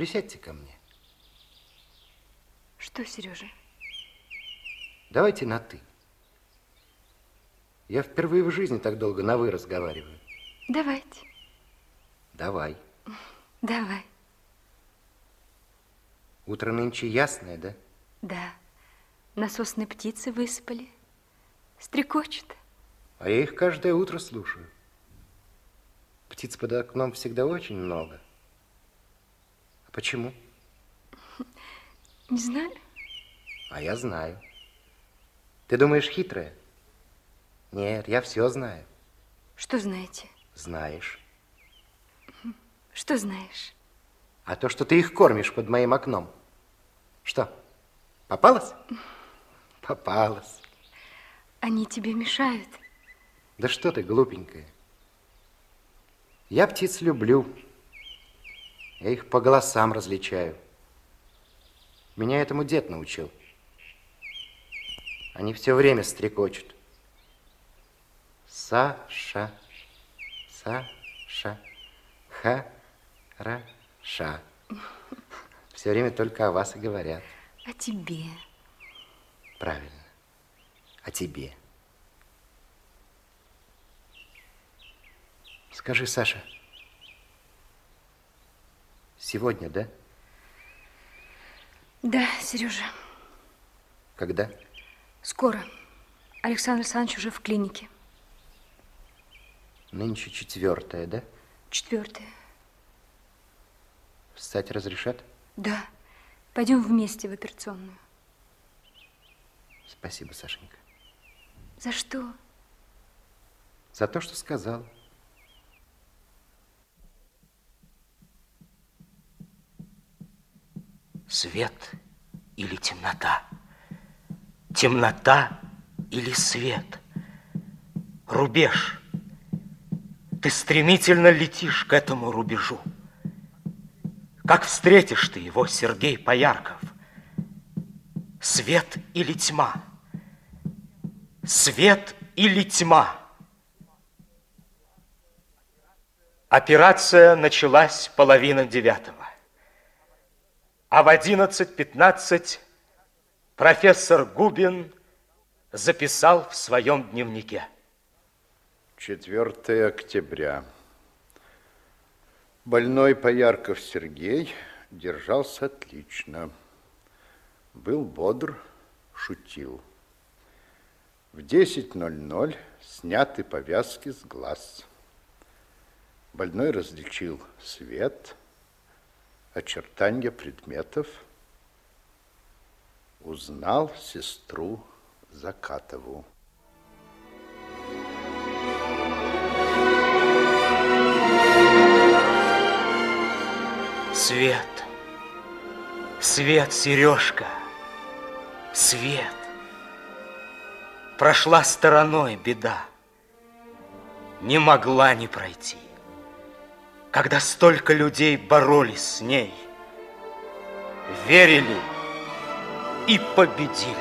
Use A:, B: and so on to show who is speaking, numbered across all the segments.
A: Присядьте ко мне.
B: Что, Сережа?
A: Давайте на «ты». Я впервые в жизни так долго на «вы» разговариваю.
B: Давайте.
A: Давай.
B: Давай.
A: Утро нынче ясное, да?
B: Да. Насосные птицы выспали. Стрекочут.
A: А я их каждое утро слушаю. Птиц под окном всегда очень много. Почему?
B: Не знаю.
A: А я знаю. Ты думаешь, хитрая? Нет, я все знаю.
B: Что знаете?
A: Знаешь.
B: Что знаешь?
A: А то, что ты их кормишь под моим окном. Что, попалась? Попалась.
B: Они тебе мешают.
A: Да что ты, глупенькая. Я птиц люблю. Я их по голосам различаю. Меня этому дед научил. Они все время стрекочут. Саша, Саша, Ха-ра-ша. Все время только о вас и говорят.
B: О тебе.
A: Правильно. О тебе. Скажи, Саша, сегодня, да?
B: Да, Сережа.
A: Когда?
B: Скоро. Александр Александрович уже в клинике.
A: Нынче четвертое, да?
B: Четвертое.
A: Встать разрешат?
B: Да. Пойдем вместе в операционную.
A: Спасибо, Сашенька.
B: За что?
A: За то, что сказал.
C: Свет или темнота? Темнота или свет? Рубеж. Ты стремительно летишь к этому рубежу. Как встретишь ты его, Сергей Поярков? Свет или тьма? Свет или тьма? Операция началась половина девятого. А в 11.15 профессор Губин записал в своем дневнике.
D: 4 октября. Больной Поярков Сергей держался отлично. Был бодр, шутил. В 10.00 сняты повязки с глаз. Больной различил свет, очертания предметов, узнал сестру Закатову.
C: Свет. Свет, Сережка. Свет. Прошла стороной беда. Не могла не пройти. Когда столько людей боролись с ней, верили и победили.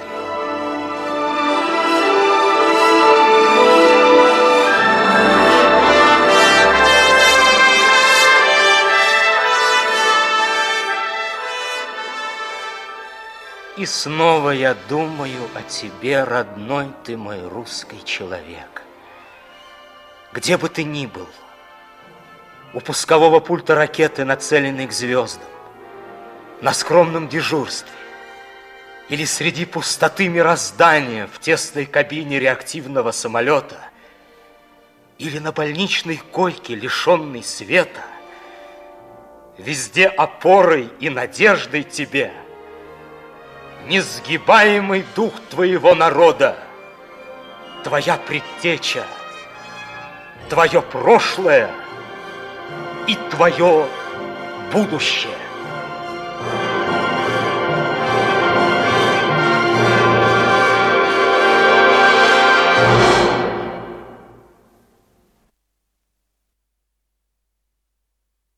C: И снова я думаю о тебе, родной ты мой русский человек. Где бы ты ни был, у пускового пульта ракеты, нацеленной к звездам, на скромном дежурстве, или среди пустоты мироздания в тесной кабине реактивного самолета, или на больничной койке, лишенной света, везде опорой и надеждой тебе – несгибаемый дух твоего народа, твоя предтеча, твое прошлое и твое будущее.